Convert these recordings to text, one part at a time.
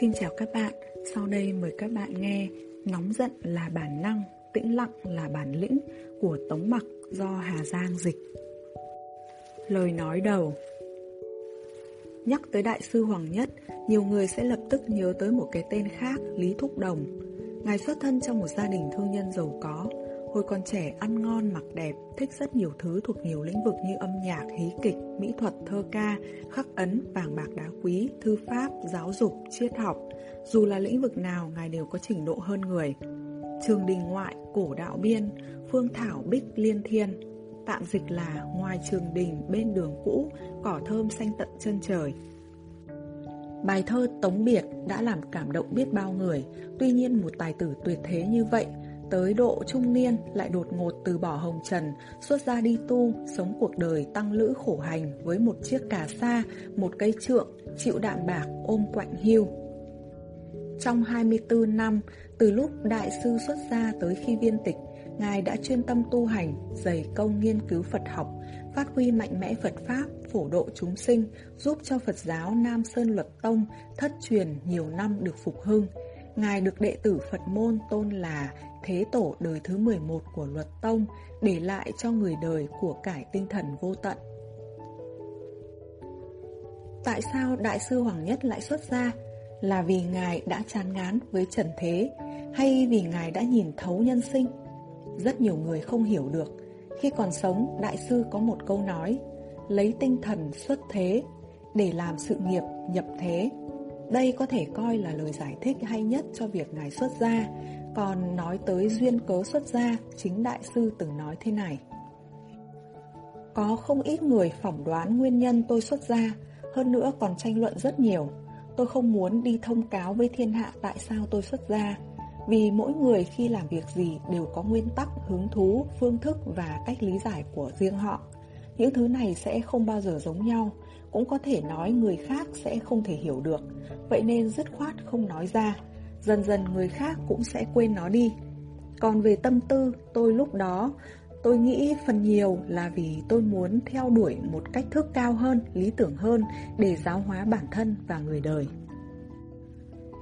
Xin chào các bạn, sau đây mời các bạn nghe Nóng giận là bản năng, tĩnh lặng là bản lĩnh của Tống Mặc do Hà Giang dịch. Lời nói đầu Nhắc tới Đại sư Hoàng Nhất, nhiều người sẽ lập tức nhớ tới một cái tên khác, Lý Thúc Đồng. Ngài xuất thân trong một gia đình thương nhân giàu có, Hồi còn trẻ ăn ngon mặc đẹp, thích rất nhiều thứ thuộc nhiều lĩnh vực như âm nhạc, hí kịch, mỹ thuật, thơ ca, khắc ấn, vàng bạc đá quý, thư pháp, giáo dục, triết học. Dù là lĩnh vực nào, ngài đều có trình độ hơn người. Trường đình ngoại, cổ đạo biên, phương thảo bích liên thiên. Tạm dịch là ngoài trường đình bên đường cũ, cỏ thơm xanh tận chân trời. Bài thơ Tống Biệt đã làm cảm động biết bao người, tuy nhiên một tài tử tuyệt thế như vậy Tới độ trung niên lại đột ngột từ bỏ hồng trần, xuất ra đi tu, sống cuộc đời tăng lữ khổ hành với một chiếc cà sa, một cây trượng, chịu đạm bạc ôm quạnh hiu. Trong 24 năm, từ lúc đại sư xuất gia tới khi viên tịch, Ngài đã chuyên tâm tu hành, dày công nghiên cứu Phật học, phát huy mạnh mẽ Phật Pháp, phổ độ chúng sinh, giúp cho Phật giáo Nam Sơn Luật Tông thất truyền nhiều năm được phục hưng. Ngài được đệ tử Phật môn tôn là Thế Tổ đời thứ 11 của Luật Tông, để lại cho người đời của cải tinh thần vô tận. Tại sao Đại sư Hoàng Nhất lại xuất gia? Là vì Ngài đã chán ngán với trần thế, hay vì Ngài đã nhìn thấu nhân sinh? Rất nhiều người không hiểu được. Khi còn sống, Đại sư có một câu nói, lấy tinh thần xuất thế để làm sự nghiệp nhập thế. Đây có thể coi là lời giải thích hay nhất cho việc Ngài xuất gia, còn nói tới duyên cớ xuất gia, chính Đại sư từng nói thế này. Có không ít người phỏng đoán nguyên nhân tôi xuất gia, hơn nữa còn tranh luận rất nhiều. Tôi không muốn đi thông cáo với thiên hạ tại sao tôi xuất gia, vì mỗi người khi làm việc gì đều có nguyên tắc, hứng thú, phương thức và cách lý giải của riêng họ. Những thứ này sẽ không bao giờ giống nhau, cũng có thể nói người khác sẽ không thể hiểu được, vậy nên dứt khoát không nói ra. Dần dần người khác cũng sẽ quên nó đi. Còn về tâm tư, tôi lúc đó, tôi nghĩ phần nhiều là vì tôi muốn theo đuổi một cách thức cao hơn, lý tưởng hơn để giáo hóa bản thân và người đời.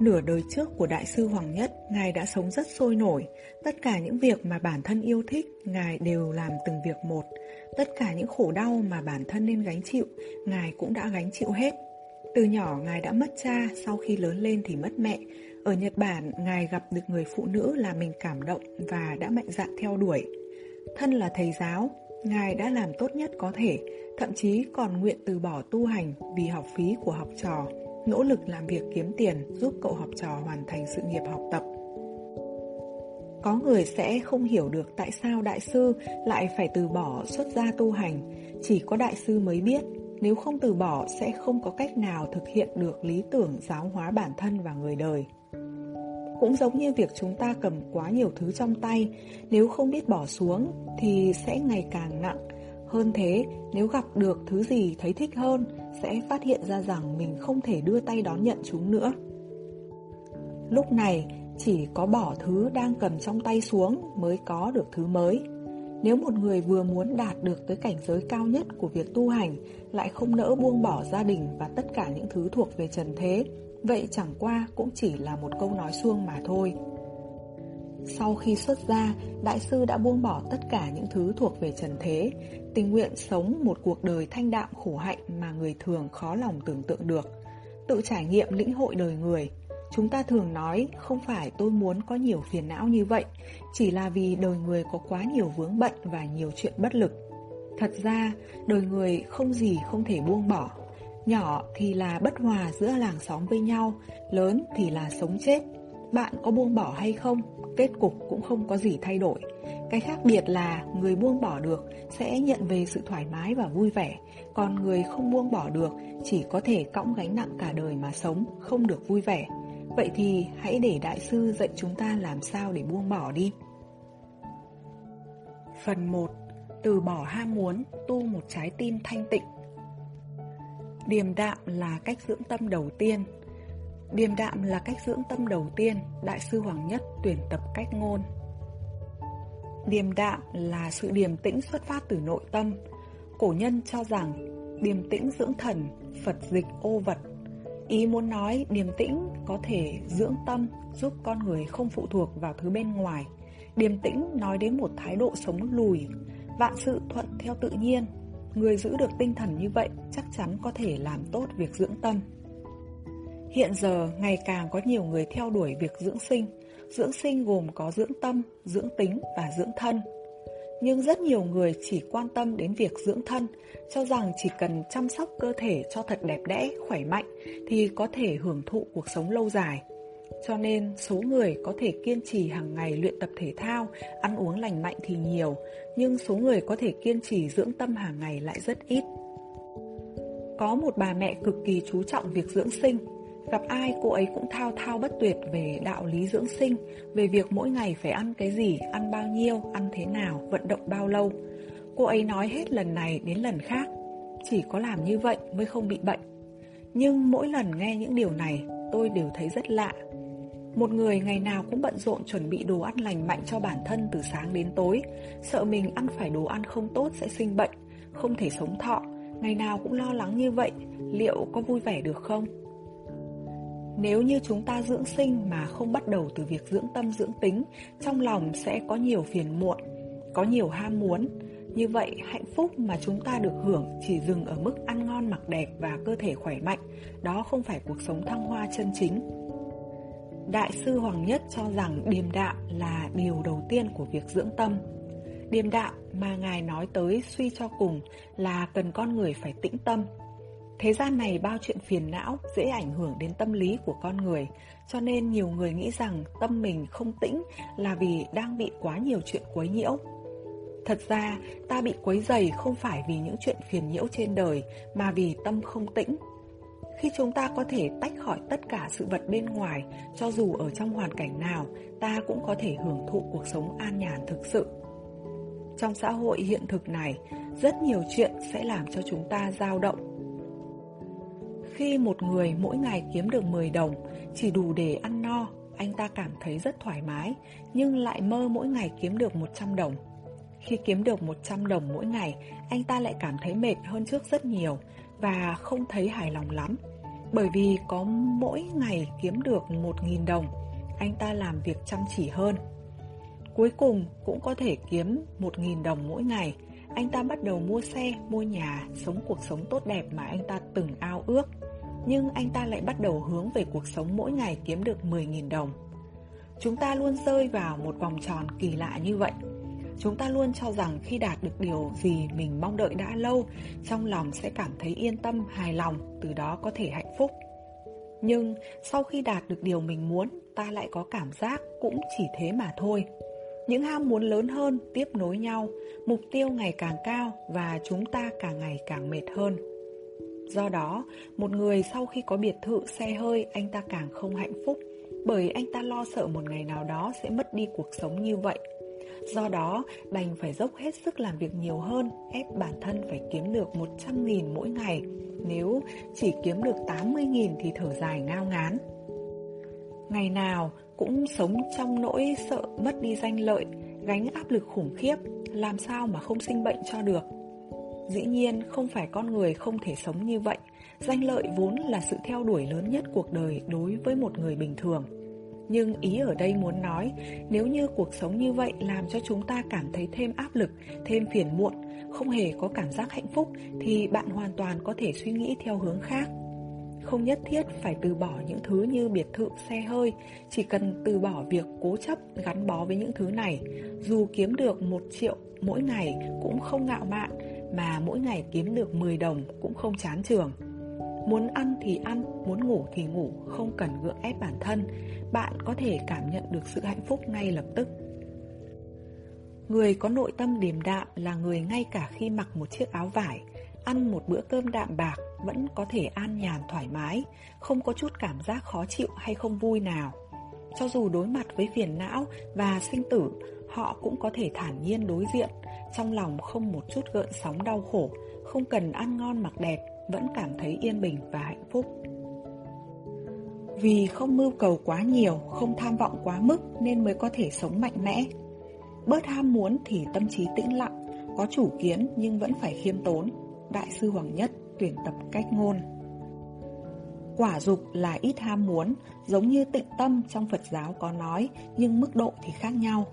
Nửa đời trước của Đại sư Hoàng Nhất, Ngài đã sống rất sôi nổi. Tất cả những việc mà bản thân yêu thích, Ngài đều làm từng việc một. Tất cả những khổ đau mà bản thân nên gánh chịu, Ngài cũng đã gánh chịu hết. Từ nhỏ Ngài đã mất cha, sau khi lớn lên thì mất mẹ. Ở Nhật Bản, Ngài gặp được người phụ nữ là mình cảm động và đã mạnh dạn theo đuổi. Thân là thầy giáo, Ngài đã làm tốt nhất có thể, thậm chí còn nguyện từ bỏ tu hành vì học phí của học trò, nỗ lực làm việc kiếm tiền giúp cậu học trò hoàn thành sự nghiệp học tập. Có người sẽ không hiểu được tại sao đại sư lại phải từ bỏ xuất gia tu hành, chỉ có đại sư mới biết nếu không từ bỏ sẽ không có cách nào thực hiện được lý tưởng giáo hóa bản thân và người đời. Cũng giống như việc chúng ta cầm quá nhiều thứ trong tay, nếu không biết bỏ xuống thì sẽ ngày càng nặng. Hơn thế, nếu gặp được thứ gì thấy thích hơn, sẽ phát hiện ra rằng mình không thể đưa tay đón nhận chúng nữa. Lúc này, chỉ có bỏ thứ đang cầm trong tay xuống mới có được thứ mới. Nếu một người vừa muốn đạt được tới cảnh giới cao nhất của việc tu hành, lại không nỡ buông bỏ gia đình và tất cả những thứ thuộc về trần thế, vậy chẳng qua cũng chỉ là một câu nói suông mà thôi. Sau khi xuất gia, Đại sư đã buông bỏ tất cả những thứ thuộc về trần thế, tình nguyện sống một cuộc đời thanh đạm khổ hạnh mà người thường khó lòng tưởng tượng được. Tự trải nghiệm lĩnh hội đời người, Chúng ta thường nói không phải tôi muốn có nhiều phiền não như vậy, chỉ là vì đời người có quá nhiều vướng bận và nhiều chuyện bất lực. Thật ra, đời người không gì không thể buông bỏ. Nhỏ thì là bất hòa giữa làng xóm với nhau, lớn thì là sống chết. Bạn có buông bỏ hay không, kết cục cũng không có gì thay đổi. Cái khác biệt là người buông bỏ được sẽ nhận về sự thoải mái và vui vẻ, còn người không buông bỏ được chỉ có thể cõng gánh nặng cả đời mà sống, không được vui vẻ. Vậy thì hãy để Đại sư dạy chúng ta làm sao để buông bỏ đi. Phần 1. Từ bỏ ham muốn, tu một trái tim thanh tịnh. Điềm đạm là cách dưỡng tâm đầu tiên. Điềm đạm là cách dưỡng tâm đầu tiên, Đại sư Hoàng Nhất tuyển tập cách ngôn. Điềm đạm là sự điềm tĩnh xuất phát từ nội tâm. Cổ nhân cho rằng điềm tĩnh dưỡng thần, Phật dịch ô vật Ý muốn nói điềm tĩnh có thể dưỡng tâm, giúp con người không phụ thuộc vào thứ bên ngoài. Điềm tĩnh nói đến một thái độ sống lùi, vạn sự thuận theo tự nhiên. Người giữ được tinh thần như vậy chắc chắn có thể làm tốt việc dưỡng tâm. Hiện giờ ngày càng có nhiều người theo đuổi việc dưỡng sinh. Dưỡng sinh gồm có dưỡng tâm, dưỡng tính và dưỡng thân. Nhưng rất nhiều người chỉ quan tâm đến việc dưỡng thân, cho rằng chỉ cần chăm sóc cơ thể cho thật đẹp đẽ, khỏe mạnh thì có thể hưởng thụ cuộc sống lâu dài. Cho nên số người có thể kiên trì hàng ngày luyện tập thể thao, ăn uống lành mạnh thì nhiều, nhưng số người có thể kiên trì dưỡng tâm hàng ngày lại rất ít. Có một bà mẹ cực kỳ chú trọng việc dưỡng sinh, Gặp ai cô ấy cũng thao thao bất tuyệt về đạo lý dưỡng sinh, về việc mỗi ngày phải ăn cái gì, ăn bao nhiêu, ăn thế nào, vận động bao lâu. Cô ấy nói hết lần này đến lần khác, chỉ có làm như vậy mới không bị bệnh. Nhưng mỗi lần nghe những điều này, tôi đều thấy rất lạ. Một người ngày nào cũng bận rộn chuẩn bị đồ ăn lành mạnh cho bản thân từ sáng đến tối, sợ mình ăn phải đồ ăn không tốt sẽ sinh bệnh, không thể sống thọ, ngày nào cũng lo lắng như vậy, liệu có vui vẻ được không? Nếu như chúng ta dưỡng sinh mà không bắt đầu từ việc dưỡng tâm dưỡng tính, trong lòng sẽ có nhiều phiền muộn, có nhiều ham muốn. Như vậy, hạnh phúc mà chúng ta được hưởng chỉ dừng ở mức ăn ngon mặc đẹp và cơ thể khỏe mạnh. Đó không phải cuộc sống thăng hoa chân chính. Đại sư Hoàng Nhất cho rằng điềm đạm là điều đầu tiên của việc dưỡng tâm. Điềm đạm mà Ngài nói tới suy cho cùng là cần con người phải tĩnh tâm, Thế gian này bao chuyện phiền não dễ ảnh hưởng đến tâm lý của con người, cho nên nhiều người nghĩ rằng tâm mình không tĩnh là vì đang bị quá nhiều chuyện quấy nhiễu. Thật ra, ta bị quấy dày không phải vì những chuyện phiền nhiễu trên đời, mà vì tâm không tĩnh. Khi chúng ta có thể tách khỏi tất cả sự vật bên ngoài, cho dù ở trong hoàn cảnh nào, ta cũng có thể hưởng thụ cuộc sống an nhàn thực sự. Trong xã hội hiện thực này, rất nhiều chuyện sẽ làm cho chúng ta dao động, khi một người mỗi ngày kiếm được 10 đồng, chỉ đủ để ăn no, anh ta cảm thấy rất thoải mái, nhưng lại mơ mỗi ngày kiếm được 100 đồng. Khi kiếm được 100 đồng mỗi ngày, anh ta lại cảm thấy mệt hơn trước rất nhiều và không thấy hài lòng lắm. Bởi vì có mỗi ngày kiếm được 1.000 đồng, anh ta làm việc chăm chỉ hơn. Cuối cùng cũng có thể kiếm 1.000 đồng mỗi ngày, anh ta bắt đầu mua xe, mua nhà, sống cuộc sống tốt đẹp mà anh ta từng ao ước. Nhưng anh ta lại bắt đầu hướng về cuộc sống mỗi ngày kiếm được 10.000 đồng. Chúng ta luôn rơi vào một vòng tròn kỳ lạ như vậy. Chúng ta luôn cho rằng khi đạt được điều gì mình mong đợi đã lâu, trong lòng sẽ cảm thấy yên tâm, hài lòng, từ đó có thể hạnh phúc. Nhưng sau khi đạt được điều mình muốn, ta lại có cảm giác cũng chỉ thế mà thôi. Những ham muốn lớn hơn tiếp nối nhau, mục tiêu ngày càng cao và chúng ta càng ngày càng mệt hơn. Do đó, một người sau khi có biệt thự xe hơi anh ta càng không hạnh phúc bởi anh ta lo sợ một ngày nào đó sẽ mất đi cuộc sống như vậy. Do đó, đành phải dốc hết sức làm việc nhiều hơn, ép bản thân phải kiếm được 100.000 mỗi ngày. Nếu chỉ kiếm được 80.000 thì thở dài ngao ngán. Ngày nào cũng sống trong nỗi sợ mất đi danh lợi, gánh áp lực khủng khiếp, làm sao mà không sinh bệnh cho được. Dĩ nhiên không phải con người không thể sống như vậy Danh lợi vốn là sự theo đuổi lớn nhất cuộc đời đối với một người bình thường nhưng ý ở đây muốn nói Nếu như cuộc sống như vậy làm cho chúng ta cảm thấy thêm áp lực, thêm phiền muộn Không hề có cảm giác hạnh phúc Thì bạn hoàn toàn có thể suy nghĩ theo hướng khác không nhất thiết phải từ bỏ những thứ như biệt thự, xe hơi, chỉ cần từ bỏ việc cố chấp gắn bó với những thứ này. Dù kiếm được một triệu mỗi ngày cũng không ngạo mạn, mà mỗi ngày kiếm được 10 đồng cũng không chán trường. Muốn ăn thì ăn, muốn ngủ thì ngủ, không cần gượng ép bản thân, bạn có thể cảm nhận được sự hạnh phúc ngay lập tức. Người có nội tâm điềm đạm là người ngay cả khi mặc một chiếc áo vải, ăn một bữa cơm đạm bạc vẫn có thể an nhàn thoải mái, không có chút cảm giác khó chịu hay không vui nào. Cho dù đối mặt với phiền não và sinh tử, họ cũng có thể thản nhiên đối diện, trong lòng không một chút gợn sóng đau khổ, không cần ăn ngon mặc đẹp, vẫn cảm thấy yên bình và hạnh phúc. Vì không mưu cầu quá nhiều, không tham vọng quá mức nên mới có thể sống mạnh mẽ. Bớt ham muốn thì tâm trí tĩnh lặng, có chủ kiến nhưng vẫn phải khiêm tốn. Đại sư Hoàng Nhất tuyển tập cách ngôn Quả dục là ít ham muốn, giống như tịnh tâm trong Phật giáo có nói, nhưng mức độ thì khác nhau.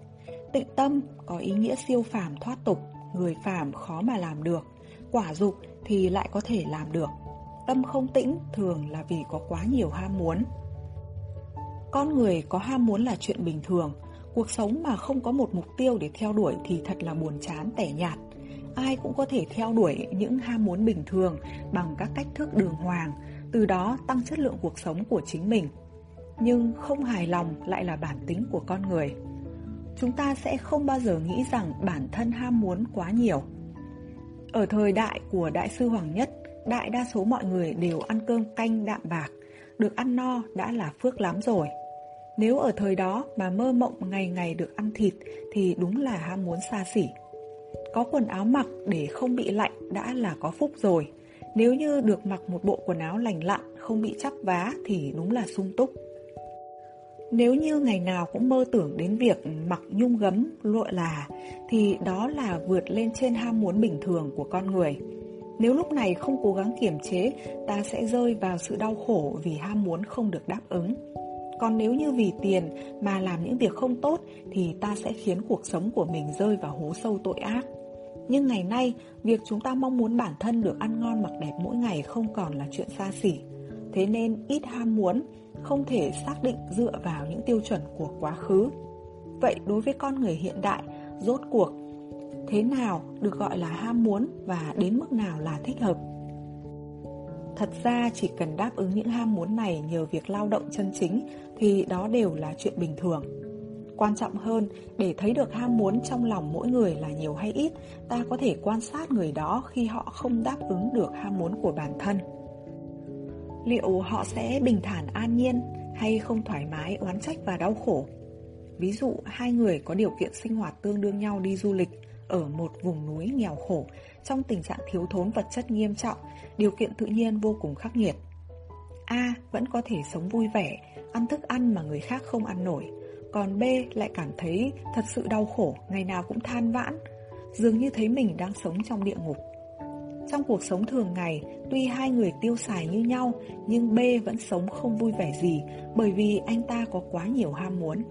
Tịnh tâm có ý nghĩa siêu phàm thoát tục, người phàm khó mà làm được. Quả dục thì lại có thể làm được. Tâm không tĩnh thường là vì có quá nhiều ham muốn. Con người có ham muốn là chuyện bình thường, cuộc sống mà không có một mục tiêu để theo đuổi thì thật là buồn chán tẻ nhạt. Ai cũng có thể theo đuổi những ham muốn bình thường bằng các cách thức đường hoàng, từ đó tăng chất lượng cuộc sống của chính mình. Nhưng không hài lòng lại là bản tính của con người. Chúng ta sẽ không bao giờ nghĩ rằng bản thân ham muốn quá nhiều. Ở thời đại của Đại sư Hoàng Nhất, đại đa số mọi người đều ăn cơm canh đạm bạc, được ăn no đã là phước lắm rồi. Nếu ở thời đó mà mơ mộng ngày ngày được ăn thịt thì đúng là ham muốn xa xỉ. Có quần áo mặc để không bị lạnh đã là có phúc rồi. Nếu như được mặc một bộ quần áo lành lặn, không bị chắp vá thì đúng là sung túc. Nếu như ngày nào cũng mơ tưởng đến việc mặc nhung gấm, lụa là, thì đó là vượt lên trên ham muốn bình thường của con người. Nếu lúc này không cố gắng kiểm chế, ta sẽ rơi vào sự đau khổ vì ham muốn không được đáp ứng. Còn nếu như vì tiền mà làm những việc không tốt thì ta sẽ khiến cuộc sống của mình rơi vào hố sâu tội ác. Nhưng ngày nay, việc chúng ta mong muốn bản thân được ăn ngon mặc đẹp mỗi ngày không còn là chuyện xa xỉ. Thế nên ít ham muốn, không thể xác định dựa vào những tiêu chuẩn của quá khứ. Vậy đối với con người hiện đại, rốt cuộc, thế nào được gọi là ham muốn và đến mức nào là thích hợp? Thật ra chỉ cần đáp ứng những ham muốn này nhờ việc lao động chân chính thì đó đều là chuyện bình thường. Quan trọng hơn, để thấy được ham muốn trong lòng mỗi người là nhiều hay ít, ta có thể quan sát người đó khi họ không đáp ứng được ham muốn của bản thân. Liệu họ sẽ bình thản an nhiên hay không thoải mái oán trách và đau khổ? Ví dụ hai người có điều kiện sinh hoạt tương đương nhau đi du lịch ở một vùng núi nghèo khổ trong tình trạng thiếu thốn vật chất nghiêm trọng, điều kiện tự nhiên vô cùng khắc nghiệt. A vẫn có thể sống vui vẻ, ăn thức ăn mà người khác không ăn nổi, còn B lại cảm thấy thật sự đau khổ, ngày nào cũng than vãn, dường như thấy mình đang sống trong địa ngục. Trong cuộc sống thường ngày, tuy hai người tiêu xài như nhau, nhưng B vẫn sống không vui vẻ gì bởi vì anh ta có quá nhiều ham muốn.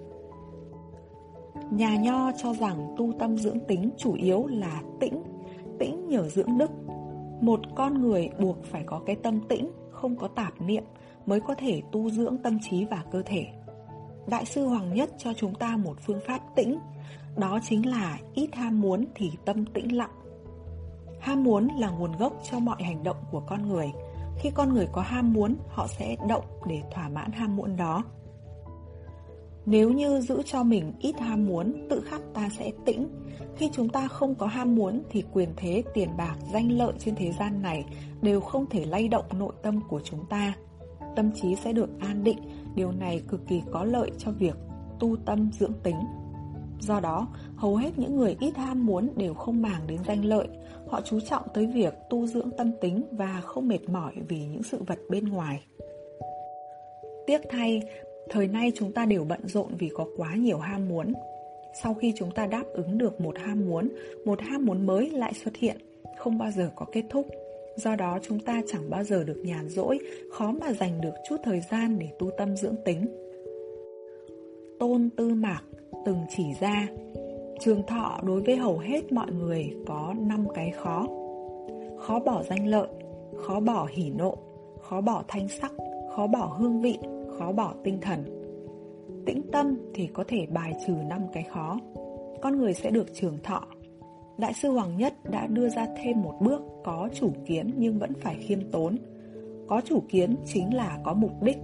Nhà Nho cho rằng tu tâm dưỡng tính chủ yếu là tĩnh, tĩnh nhờ dưỡng đức. Một con người buộc phải có cái tâm tĩnh, không có tạp niệm mới có thể tu dưỡng tâm trí và cơ thể. Đại sư Hoàng Nhất cho chúng ta một phương pháp tĩnh, đó chính là ít ham muốn thì tâm tĩnh lặng. Ham muốn là nguồn gốc cho mọi hành động của con người. Khi con người có ham muốn, họ sẽ động để thỏa mãn ham muốn đó. Nếu như giữ cho mình ít ham muốn, tự khắc ta sẽ tĩnh. Khi chúng ta không có ham muốn thì quyền thế, tiền bạc, danh lợi trên thế gian này đều không thể lay động nội tâm của chúng ta. Tâm trí sẽ được an định, điều này cực kỳ có lợi cho việc tu tâm dưỡng tính. Do đó, hầu hết những người ít ham muốn đều không màng đến danh lợi, họ chú trọng tới việc tu dưỡng tâm tính và không mệt mỏi vì những sự vật bên ngoài. Tiếc thay, Thời nay chúng ta đều bận rộn vì có quá nhiều ham muốn. Sau khi chúng ta đáp ứng được một ham muốn, một ham muốn mới lại xuất hiện, không bao giờ có kết thúc. Do đó chúng ta chẳng bao giờ được nhàn rỗi, khó mà dành được chút thời gian để tu tâm dưỡng tính. Tôn Tư Mạc từng chỉ ra, trường thọ đối với hầu hết mọi người có 5 cái khó. Khó bỏ danh lợi, khó bỏ hỉ nộ, khó bỏ thanh sắc, khó bỏ hương vị, khó bỏ tinh thần. Tĩnh tâm thì có thể bài trừ năm cái khó. Con người sẽ được trường thọ. Đại sư Hoàng Nhất đã đưa ra thêm một bước có chủ kiến nhưng vẫn phải khiêm tốn. Có chủ kiến chính là có mục đích.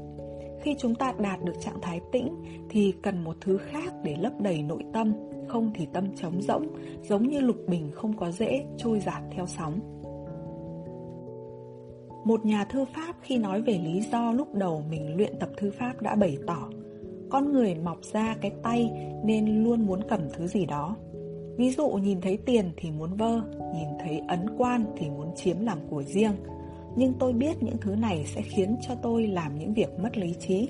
Khi chúng ta đạt được trạng thái tĩnh thì cần một thứ khác để lấp đầy nội tâm, không thì tâm trống rỗng, giống như lục bình không có dễ trôi giạt theo sóng. Một nhà thư pháp khi nói về lý do lúc đầu mình luyện tập thư pháp đã bày tỏ Con người mọc ra cái tay nên luôn muốn cầm thứ gì đó Ví dụ nhìn thấy tiền thì muốn vơ, nhìn thấy ấn quan thì muốn chiếm làm của riêng nhưng tôi biết những thứ này sẽ khiến cho tôi làm những việc mất lý trí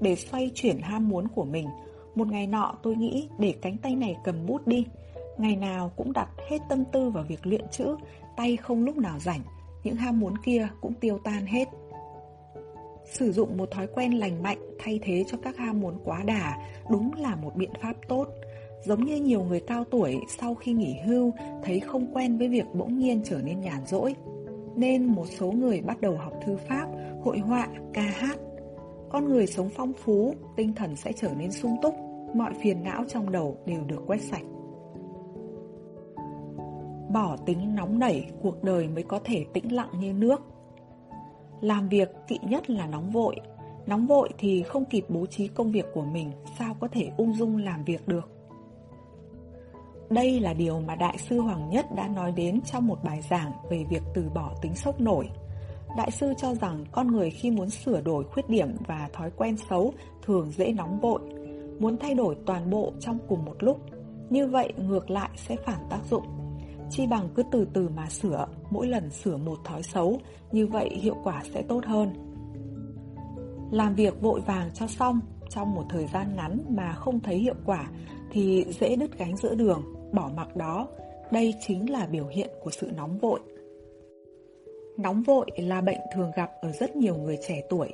Để xoay chuyển ham muốn của mình, Một ngày nọ tôi nghĩ để cánh tay này cầm bút đi Ngày nào cũng đặt hết tâm tư vào việc luyện chữ, Tay không lúc nào rảnh, những ham muốn kia cũng tiêu tan hết. Sử dụng một thói quen lành mạnh thay thế cho các ham muốn quá đà đúng là một biện pháp tốt. Giống như nhiều người cao tuổi sau khi nghỉ hưu, thấy không quen với việc bỗng nhiên trở nên nhàn rỗi. Nên một số người bắt đầu học thư pháp, hội họa, ca hát. Con người sống phong phú, tinh thần sẽ trở nên sung túc, mọi phiền não trong đầu đều được quét sạch. Bỏ tính nóng nảy, cuộc đời mới có thể tĩnh lặng như nước. Làm việc kỵ nhất là nóng vội. Nóng vội thì không kịp bố trí công việc của mình, sao có thể ung dung làm việc được. Đây là điều mà Đại sư Hoàng Nhất đã nói đến trong một bài giảng về việc từ bỏ tính sốc nổi. Đại sư cho rằng con người khi muốn sửa đổi khuyết điểm và thói quen xấu thường dễ nóng vội, muốn thay đổi toàn bộ trong cùng một lúc. Như vậy ngược lại sẽ phản tác dụng. Chi bằng cứ từ từ mà sửa, mỗi lần sửa một thói xấu, như vậy hiệu quả sẽ tốt hơn. Làm việc vội vàng cho xong trong một thời gian ngắn mà không thấy hiệu quả thì dễ đứt gánh giữa đường, bỏ mặc đó. Đây chính là biểu hiện của sự nóng vội. Nóng vội là bệnh thường gặp ở rất nhiều người trẻ tuổi.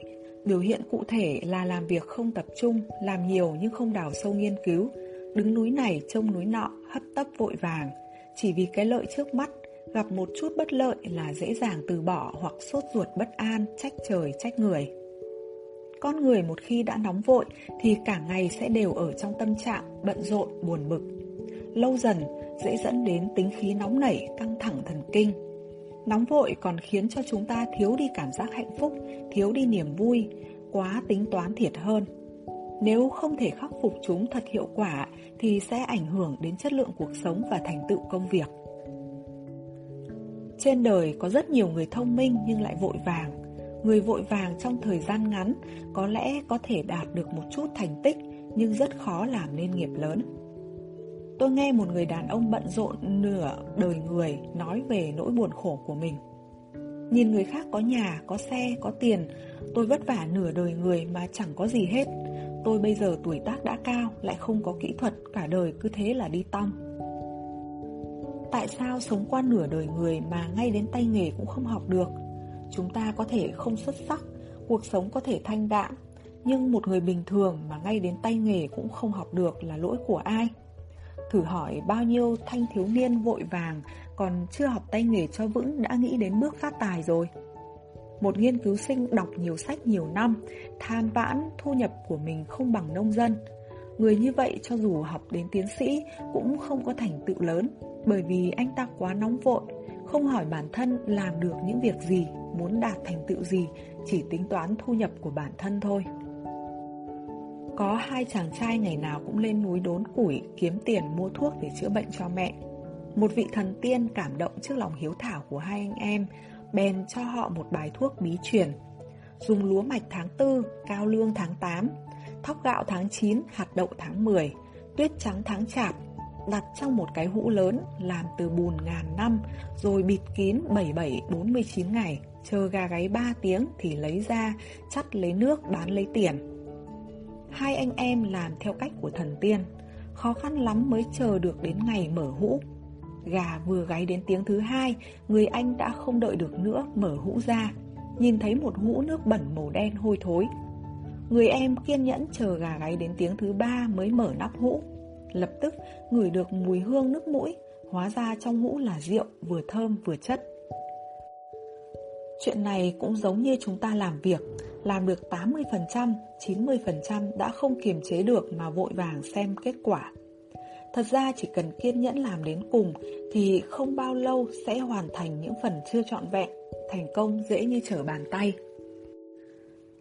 Biểu hiện cụ thể là làm việc không tập trung, làm nhiều nhưng không đào sâu nghiên cứu, đứng núi này trông núi nọ, hấp tấp vội vàng. Chỉ vì cái lợi trước mắt, gặp một chút bất lợi là dễ dàng từ bỏ hoặc sốt ruột bất an, trách trời, trách người. Con người một khi đã nóng vội thì cả ngày sẽ đều ở trong tâm trạng bận rộn, buồn bực. Lâu dần dễ dẫn đến tính khí nóng nảy, căng thẳng thần kinh. Nóng vội còn khiến cho chúng ta thiếu đi cảm giác hạnh phúc, thiếu đi niềm vui, quá tính toán thiệt hơn. Nếu không thể khắc phục chúng thật hiệu quả thì sẽ ảnh hưởng đến chất lượng cuộc sống và thành tựu công việc. Trên đời có rất nhiều người thông minh nhưng lại vội vàng. Người vội vàng trong thời gian ngắn có lẽ có thể đạt được một chút thành tích nhưng rất khó làm nên nghiệp lớn. Tôi nghe một người đàn ông bận rộn nửa đời người nói về nỗi buồn khổ của mình. Nhìn người khác có nhà, có xe, có tiền, tôi vất vả nửa đời người mà chẳng có gì hết. Tôi bây giờ tuổi tác đã cao, lại không có kỹ thuật, cả đời cứ thế là đi tong. Tại sao sống qua nửa đời người mà ngay đến tay nghề cũng không học được? Chúng ta có thể không xuất sắc, cuộc sống có thể thanh đạm, nhưng một người bình thường mà ngay đến tay nghề cũng không học được là lỗi của ai? Thử hỏi bao nhiêu thanh thiếu niên vội vàng còn chưa học tay nghề cho vững đã nghĩ đến bước phát tài rồi. Một nghiên cứu sinh đọc nhiều sách nhiều năm, than vãn thu nhập của mình không bằng nông dân. Người như vậy cho dù học đến tiến sĩ cũng không có thành tựu lớn, bởi vì anh ta quá nóng vội, không hỏi bản thân làm được những việc gì, muốn đạt thành tựu gì, chỉ tính toán thu nhập của bản thân thôi. Có hai chàng trai ngày nào cũng lên núi đốn củi kiếm tiền mua thuốc để chữa bệnh cho mẹ. Một vị thần tiên cảm động trước lòng hiếu thảo của hai anh em, bèn cho họ một bài thuốc bí truyền. Dùng lúa mạch tháng 4, cao lương tháng 8, thóc gạo tháng 9, hạt đậu tháng 10, tuyết trắng tháng chạp, đặt trong một cái hũ lớn làm từ bùn ngàn năm rồi bịt kín 77-49 ngày, chờ gà gáy 3 tiếng thì lấy ra, chắt lấy nước bán lấy tiền. Hai anh em làm theo cách của thần tiên, Khó khăn lắm mới chờ được đến ngày mở hũ. Gà vừa gáy đến tiếng thứ hai, Người anh đã không đợi được nữa mở hũ ra, Nhìn thấy một hũ nước bẩn màu đen hôi thối. Người em kiên nhẫn chờ gà gáy đến tiếng thứ ba mới mở nắp hũ. Lập tức, ngửi được mùi hương nước mũi, Hóa ra trong hũ là rượu vừa thơm vừa chất. Chuyện này cũng giống như chúng ta làm việc làm được 80%, 90% đã không kiềm chế được mà vội vàng xem kết quả. Thật ra chỉ cần kiên nhẫn làm đến cùng thì không bao lâu sẽ hoàn thành những phần chưa trọn vẹn, thành công dễ như trở bàn tay.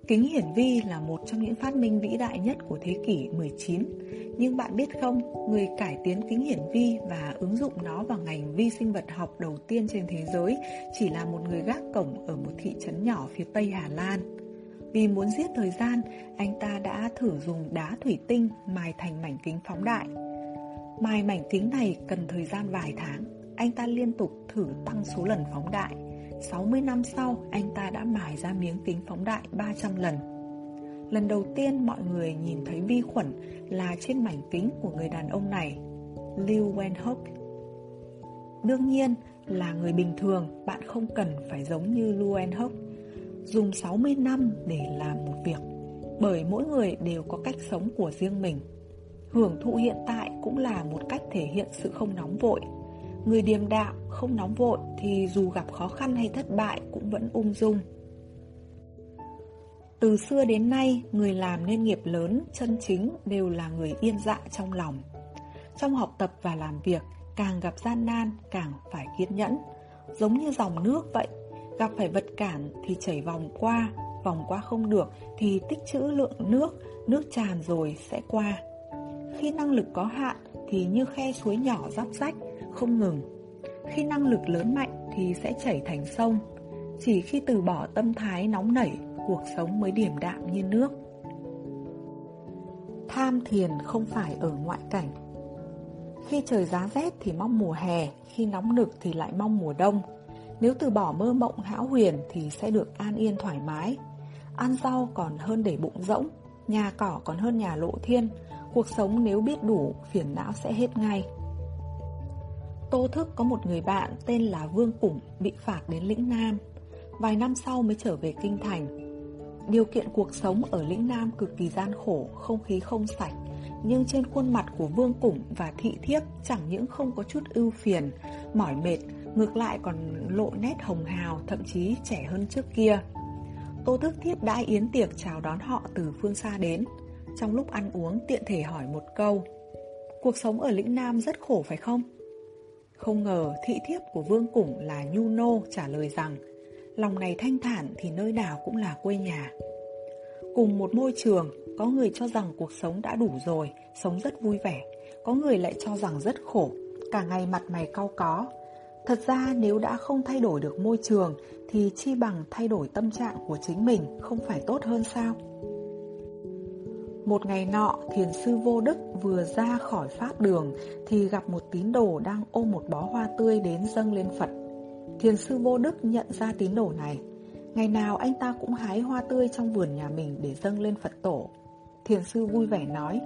Kính hiển vi là một trong những phát minh vĩ đại nhất của thế kỷ 19. Nhưng bạn biết không, người cải tiến kính hiển vi và ứng dụng nó vào ngành vi sinh vật học đầu tiên trên thế giới chỉ là một người gác cổng ở một thị trấn nhỏ phía tây Hà Lan. Vì muốn giết thời gian, anh ta đã thử dùng đá thủy tinh mài thành mảnh kính phóng đại. Mài mảnh kính này cần thời gian vài tháng, anh ta liên tục thử tăng số lần phóng đại. 60 năm sau, anh ta đã mài ra miếng kính phóng đại 300 lần. Lần đầu tiên mọi người nhìn thấy vi khuẩn là trên mảnh kính của người đàn ông này, Liu Wenhoek. Đương nhiên là người bình thường, bạn không cần phải giống như Liu Wenhoek dùng 60 năm để làm một việc Bởi mỗi người đều có cách sống của riêng mình Hưởng thụ hiện tại cũng là một cách thể hiện sự không nóng vội Người điềm đạo không nóng vội thì dù gặp khó khăn hay thất bại cũng vẫn ung dung từ xưa đến nay, người làm nên nghiệp lớn, chân chính đều là người yên dạ trong lòng. Trong học tập và làm việc, càng gặp gian nan, càng phải kiên nhẫn. Giống như dòng nước vậy, gặp phải vật cản thì chảy vòng qua, vòng qua không được thì tích trữ lượng nước, nước tràn rồi sẽ qua. Khi năng lực có hạn thì như khe suối nhỏ róc rách, không ngừng. Khi năng lực lớn mạnh thì sẽ chảy thành sông. Chỉ khi từ bỏ tâm thái nóng nảy cuộc sống mới điềm đạm như nước. Tham thiền không phải ở ngoại cảnh. Khi trời giá rét thì mong mùa hè, khi nóng nực thì lại mong mùa đông. Nếu từ bỏ mơ mộng hão huyền thì sẽ được an yên thoải mái. Ăn rau còn hơn để bụng rỗng, nhà cỏ còn hơn nhà lộ thiên. Cuộc sống nếu biết đủ, phiền não sẽ hết ngay. Tô Thức có một người bạn tên là Vương Củng bị phạt đến lĩnh Nam. Vài năm sau mới trở về Kinh Thành Điều kiện cuộc sống ở lĩnh Nam cực kỳ gian khổ, không khí không sạch Nhưng trên khuôn mặt của Vương Củng và Thị Thiếp chẳng những không có chút ưu phiền, mỏi mệt Ngược lại còn lộ nét hồng hào, thậm chí trẻ hơn trước kia. Tô Thức Thiếp đã yến tiệc chào đón họ từ phương xa đến. Trong lúc ăn uống tiện thể hỏi một câu Cuộc sống ở lĩnh Nam rất khổ phải không? Không ngờ thị thiếp của Vương Củng là Nhu Nô trả lời rằng Lòng này thanh thản thì nơi nào cũng là quê nhà. Cùng một môi trường Có người cho rằng cuộc sống đã đủ rồi Sống rất vui vẻ Có người lại cho rằng rất khổ. Cả ngày mặt mày cau có Thật ra nếu đã không thay đổi được môi trường Thì chi bằng thay đổi tâm trạng của chính mình Không phải tốt hơn sao? Một ngày nọ, Thiền sư vô đức vừa ra khỏi pháp đường Thì gặp một tín đồ đang ôm một bó hoa tươi đến dâng lên Phật. Thiền sư vô đức nhận ra tín đồ này. Ngày nào anh ta cũng hái hoa tươi trong vườn nhà mình để dâng lên Phật tổ. Thiền sư vui vẻ nói,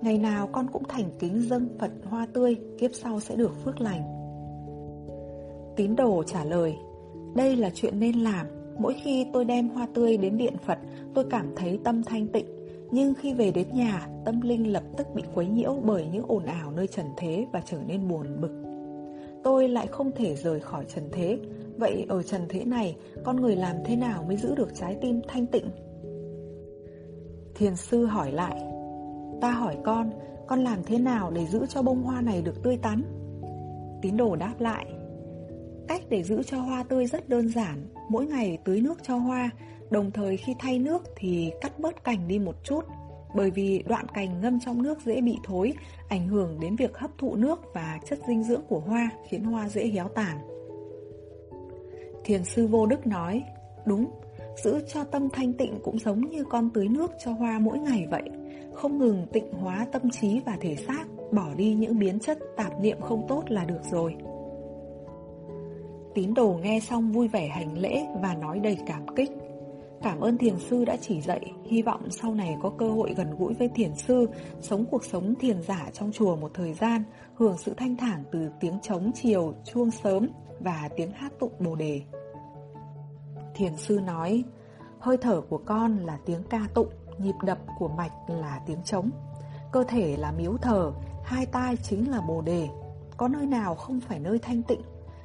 Ngày nào con cũng thành kính dâng Phật hoa tươi, Kiếp sau sẽ được phước lành. Tín đồ trả lời Đây là chuyện nên làm Mỗi khi tôi đem hoa tươi đến điện Phật Tôi cảm thấy tâm thanh tịnh Nhưng khi về đến nhà Tâm linh lập tức bị quấy nhiễu Bởi những ồn ào nơi trần thế Và trở nên buồn bực tôi lại không thể rời khỏi trần thế. Vậy ở trần thế này, con người làm thế nào mới giữ được trái tim thanh tịnh? Thiền sư hỏi lại, ta hỏi con, con làm thế nào để giữ cho bông hoa này được tươi tắn? Tín đồ đáp lại, cách để giữ cho hoa tươi rất đơn giản, mỗi ngày tưới nước cho hoa, đồng thời khi thay nước thì cắt bớt cành đi một chút, bởi vì đoạn cành ngâm trong nước dễ bị thối, ảnh hưởng đến việc hấp thụ nước và chất dinh dưỡng của hoa, khiến hoa dễ héo tàn. Thiền sư Vô Đức nói, đúng, giữ cho tâm thanh tịnh cũng giống như con tưới nước cho hoa mỗi ngày vậy, không ngừng tịnh hóa tâm trí và thể xác, bỏ đi những biến chất tạp niệm không tốt là được rồi. Tín đồ nghe xong vui vẻ hành lễ và nói đầy cảm kích. Cảm ơn thiền sư đã chỉ dạy, hy vọng sau này có cơ hội gần gũi với thiền sư, sống cuộc sống thiền giả trong chùa một thời gian, hưởng sự thanh thản từ tiếng trống chiều, chuông sớm và tiếng hát tụng bồ đề. Thiền sư nói, hơi thở của con là tiếng ca tụng, nhịp đập của mạch là tiếng trống, cơ thể là miếu thờ, hai tai chính là bồ đề, có nơi nào không phải nơi thanh tịnh,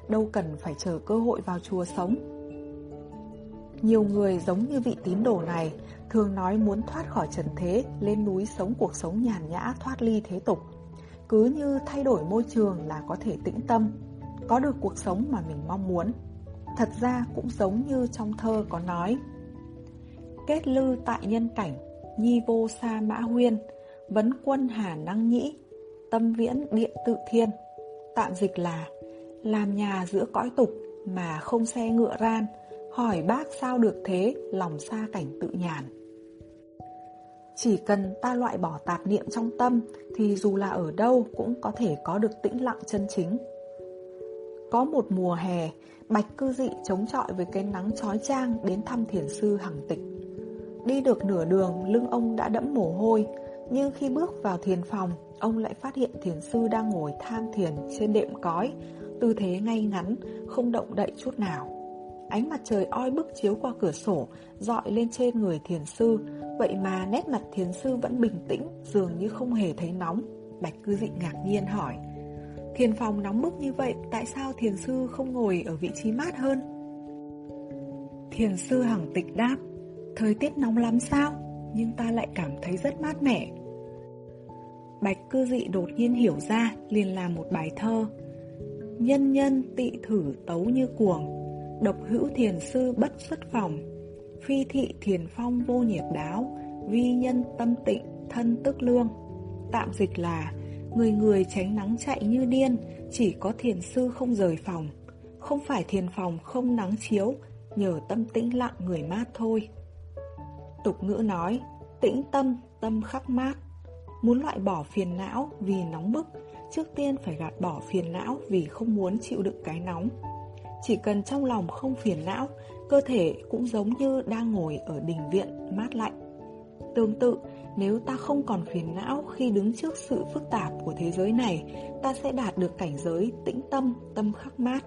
đâu cần phải chờ cơ hội vào chùa sống. Nhiều người giống như vị tín đồ này thường nói muốn thoát khỏi trần thế, lên núi sống cuộc sống nhàn nhã thoát ly thế tục. Cứ như thay đổi môi trường là có thể tĩnh tâm, có được cuộc sống mà mình mong muốn. Thật ra cũng giống như trong thơ có nói Kết lư tại nhân cảnh, nhi vô sa mã huyên, vấn quân hà năng nhĩ, tâm viễn địa tự thiên. Tạm dịch là làm nhà giữa cõi tục mà không xe ngựa ran, Hỏi bác sao được thế, lòng xa cảnh tự nhàn. Chỉ cần ta loại bỏ tạp niệm trong tâm thì dù là ở đâu cũng có thể có được tĩnh lặng chân chính. Có một mùa hè, Bạch cư dị chống chọi với cái nắng chói chang đến thăm thiền sư hằng tịch. Đi được nửa đường, lưng ông đã đẫm mồ hôi, nhưng khi bước vào thiền phòng, ông lại phát hiện thiền sư đang ngồi tham thiền trên đệm cói, tư thế ngay ngắn, không động đậy chút nào. Ánh mặt trời oi bức chiếu qua cửa sổ, dọi lên trên người thiền sư. Vậy mà nét mặt thiền sư vẫn bình tĩnh, dường như không hề thấy nóng. Bạch cư dị ngạc nhiên hỏi. Thiền phòng nóng bức như vậy, tại sao thiền sư không ngồi ở vị trí mát hơn? Thiền sư hằng tịch đáp, thời tiết nóng lắm sao? Nhưng ta lại cảm thấy rất mát mẻ. Bạch cư dị đột nhiên hiểu ra, liền làm một bài thơ. Nhân nhân tị thử tấu như cuồng, Độc hữu thiền sư bất xuất phòng Phi thị thiền phong vô nhiệt đáo Vi nhân tâm tịnh thân tức lương. Tạm dịch là Người người tránh nắng chạy như điên Chỉ có thiền sư không rời phòng. Không phải thiền phòng không nắng chiếu Nhờ tâm tĩnh lặng người mát thôi. Tục ngữ nói Tĩnh tâm, tâm khắc mát. Muốn loại bỏ phiền não vì nóng bức Trước tiên phải gạt bỏ phiền não vì không muốn chịu đựng cái nóng chỉ cần trong lòng không phiền não, cơ thể cũng giống như đang ngồi ở đình viện mát lạnh. Tương tự, nếu ta không còn phiền não khi đứng trước sự phức tạp của thế giới này, ta sẽ đạt được cảnh giới tĩnh tâm, tâm khắc mát.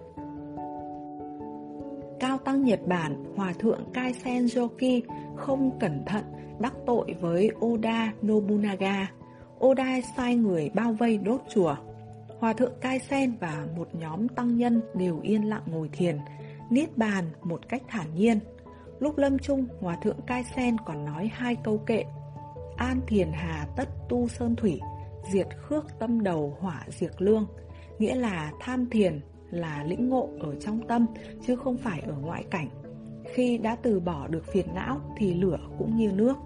Cao tăng Nhật Bản, Hòa thượng Kaisen Joki không cẩn thận đắc tội với Oda Nobunaga. Oda sai người bao vây đốt chùa. Hòa thượng Cai Sen và một nhóm tăng nhân đều yên lặng ngồi thiền, niết bàn một cách thản nhiên. Lúc lâm chung, Hòa thượng Cai Sen còn nói hai câu kệ. An thiền hà tất tu sơn thủy, diệt khước tâm đầu hỏa diệt lương. Nghĩa là tham thiền là lĩnh ngộ ở trong tâm, chứ không phải ở ngoại cảnh. Khi đã từ bỏ được phiền não thì lửa cũng như nước.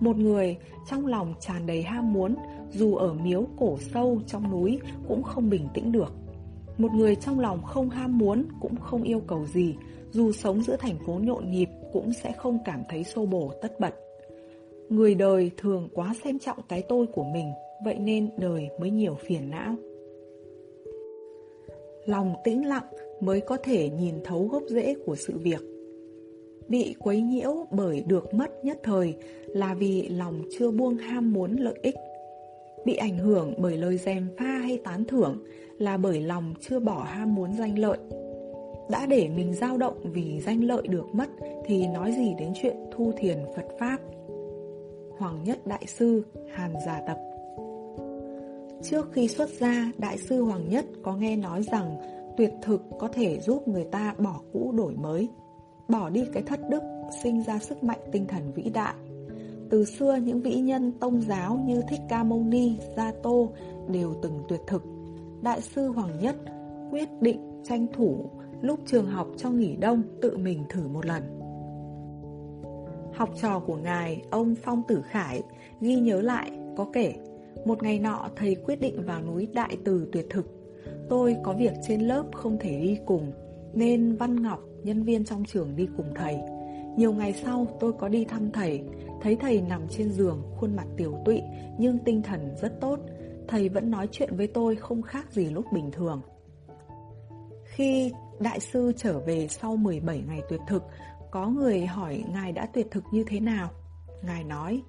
Một người trong lòng tràn đầy ham muốn, dù ở miếu cổ sâu trong núi cũng không bình tĩnh được. Một người trong lòng không ham muốn cũng không yêu cầu gì, dù sống giữa thành phố nhộn nhịp cũng sẽ không cảm thấy xô bổ tất bật. Người đời thường quá xem trọng cái tôi của mình, vậy nên đời mới nhiều phiền não. Lòng tĩnh lặng mới có thể nhìn thấu gốc rễ của sự việc. Bị quấy nhiễu bởi được mất nhất thời là vì lòng chưa buông ham muốn lợi ích. Bị ảnh hưởng bởi lời dèm pha hay tán thưởng là bởi lòng chưa bỏ ham muốn danh lợi. Đã để mình dao động vì danh lợi được mất thì nói gì đến chuyện thu thiền Phật Pháp. Hoàng Nhất Đại Sư, Hàn Giả Tập Trước khi xuất gia, Đại sư Hoàng Nhất có nghe nói rằng tuyệt thực có thể giúp người ta bỏ cũ đổi mới bỏ đi cái thất đức, sinh ra sức mạnh tinh thần vĩ đại. Từ xưa những vĩ nhân tông giáo như Thích Ca Mâu Ni, Gia Tô đều từng tuyệt thực. Đại sư Hoàng Nhất quyết định tranh thủ lúc trường học cho nghỉ đông tự mình thử một lần. Học trò của ngài, ông Phong Tử Khải, ghi nhớ lại, có kể, một ngày nọ thầy quyết định vào núi Đại Từ tuyệt thực. Tôi có việc trên lớp không thể đi cùng, nên Văn Ngọc nhân viên trong trường đi cùng thầy. Nhiều ngày sau tôi có đi thăm thầy, thấy thầy nằm trên giường, khuôn mặt tiểu tụy nhưng tinh thần rất tốt. Thầy vẫn nói chuyện với tôi không khác gì lúc bình thường. Khi đại sư trở về sau 17 ngày tuyệt thực, có người hỏi ngài đã tuyệt thực như thế nào? Ngài nói,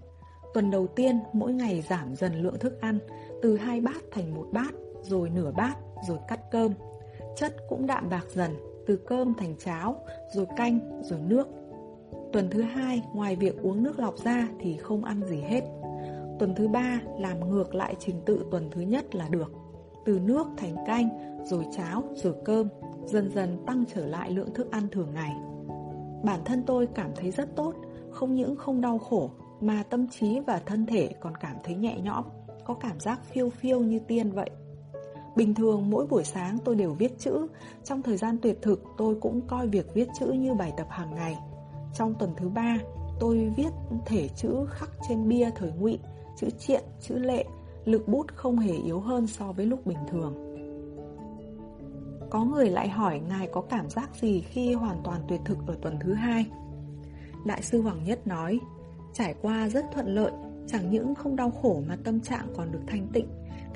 tuần đầu tiên mỗi ngày giảm dần lượng thức ăn, từ hai bát thành một bát, rồi nửa bát, rồi cắt cơm. Chất cũng đạm bạc dần, từ cơm thành cháo, rồi canh, rồi nước. Tuần thứ hai, ngoài việc uống nước lọc ra thì không ăn gì hết. Tuần thứ ba, làm ngược lại trình tự tuần thứ nhất là được. Từ nước thành canh, rồi cháo, rồi cơm, dần dần tăng trở lại lượng thức ăn thường ngày. Bản thân tôi cảm thấy rất tốt, không những không đau khổ, mà tâm trí và thân thể còn cảm thấy nhẹ nhõm, có cảm giác phiêu phiêu như tiên vậy. Bình thường mỗi buổi sáng tôi đều viết chữ. Trong thời gian tuyệt thực tôi cũng coi việc viết chữ như bài tập hàng ngày. Trong tuần thứ ba tôi viết thể chữ khắc trên bia thời ngụy Chữ triện, chữ lệ Lực bút không hề yếu hơn so với lúc bình thường. Có người lại hỏi Ngài có cảm giác gì khi hoàn toàn tuyệt thực ở tuần thứ hai? Đại sư Hoàng Nhất nói Trải qua rất thuận lợi Chẳng những không đau khổ mà tâm trạng còn được thanh tịnh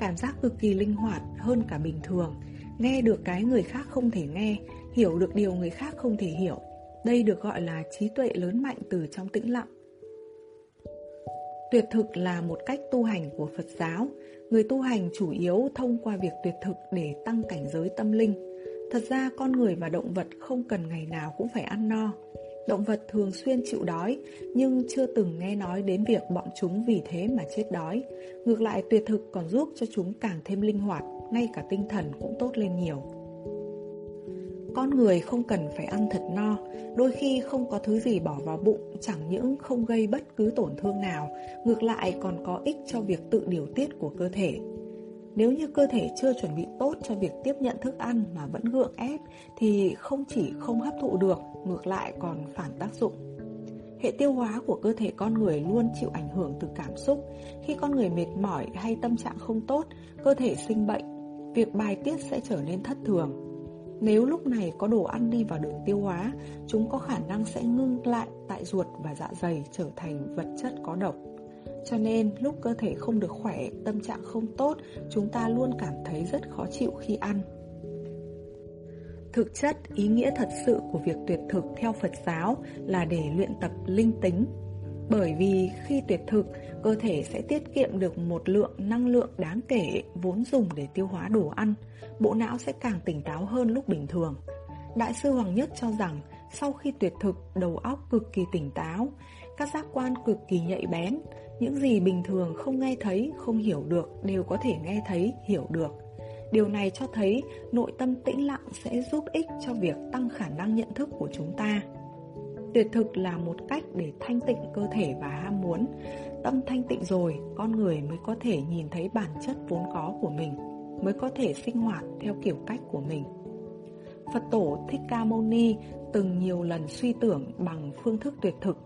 cảm giác cực kỳ linh hoạt hơn cả bình thường, nghe được cái người khác không thể nghe, hiểu được điều người khác không thể hiểu. Đây được gọi là trí tuệ lớn mạnh từ trong tĩnh lặng. Tuyệt thực là một cách tu hành của Phật giáo. Người tu hành chủ yếu thông qua việc tuyệt thực để tăng cảnh giới tâm linh. Thật ra con người và động vật không cần ngày nào cũng phải ăn no. Động vật thường xuyên chịu đói, nhưng chưa từng nghe nói đến việc bọn chúng vì thế mà chết đói. Ngược lại tuyệt thực còn giúp cho chúng càng thêm linh hoạt, ngay cả tinh thần cũng tốt lên nhiều. Con người không cần phải ăn thật no, đôi khi không có thứ gì bỏ vào bụng chẳng những không gây bất cứ tổn thương nào, ngược lại còn có ích cho việc tự điều tiết của cơ thể. Nếu như cơ thể chưa chuẩn bị tốt cho việc tiếp nhận thức ăn mà vẫn gượng ép thì không chỉ không hấp thụ được, ngược lại còn phản tác dụng. Hệ tiêu hóa của cơ thể con người luôn chịu ảnh hưởng từ cảm xúc. Khi con người mệt mỏi hay tâm trạng không tốt, cơ thể sinh bệnh, việc bài tiết sẽ trở nên thất thường. Nếu lúc này có đồ ăn đi vào đường tiêu hóa, chúng có khả năng sẽ ngưng lại tại ruột và dạ dày trở thành vật chất có độc. Cho nên lúc cơ thể không được khỏe, tâm trạng không tốt, chúng ta luôn cảm thấy rất khó chịu khi ăn. Thực chất, ý nghĩa thật sự của việc tuyệt thực theo Phật giáo là để luyện tập linh tính. Bởi vì khi tuyệt thực, cơ thể sẽ tiết kiệm được một lượng năng lượng đáng kể vốn dùng để tiêu hóa đồ ăn, bộ não sẽ càng tỉnh táo hơn lúc bình thường. Đại sư Hoàng Nhất cho rằng, sau khi tuyệt thực, đầu óc cực kỳ tỉnh táo, các giác quan cực kỳ nhạy bén, những gì bình thường không nghe thấy, không hiểu được đều có thể nghe thấy, hiểu được. Điều này cho thấy nội tâm tĩnh lặng sẽ giúp ích cho việc tăng khả năng nhận thức của chúng ta. Tuyệt thực là một cách để thanh tịnh cơ thể và ham muốn. Tâm thanh tịnh rồi, con người mới có thể nhìn thấy bản chất vốn có của mình, mới có thể sinh hoạt theo kiểu cách của mình. Phật tổ Thích Ca Mâu Ni từng nhiều lần suy tưởng bằng phương thức tuyệt thực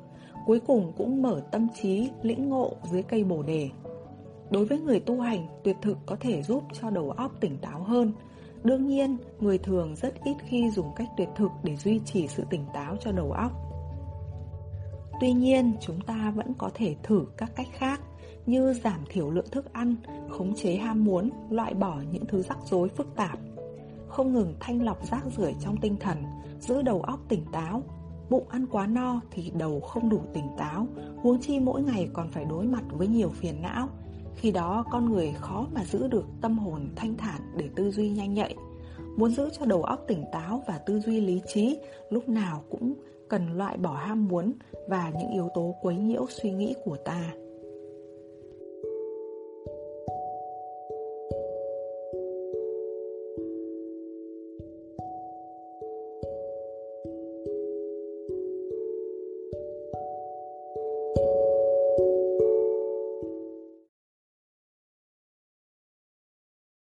cuối cùng cũng mở tâm trí lĩnh ngộ dưới cây bồ đề. Đối với người tu hành, tuyệt thực có thể giúp cho đầu óc tỉnh táo hơn. Đương nhiên, người thường rất ít khi dùng cách tuyệt thực để duy trì sự tỉnh táo cho đầu óc. Tuy nhiên, chúng ta vẫn có thể thử các cách khác như giảm thiểu lượng thức ăn, khống chế ham muốn, loại bỏ những thứ rắc rối phức tạp. Không ngừng thanh lọc rác rưởi trong tinh thần, giữ đầu óc tỉnh táo, Bụng ăn quá no thì đầu không đủ tỉnh táo, Huống chi mỗi ngày còn phải đối mặt với nhiều phiền não. Khi đó con người khó mà giữ được tâm hồn thanh thản để tư duy nhanh nhạy. Muốn giữ cho đầu óc tỉnh táo và tư duy lý trí, Lúc nào cũng cần loại bỏ ham muốn và những yếu tố quấy nhiễu suy nghĩ của ta.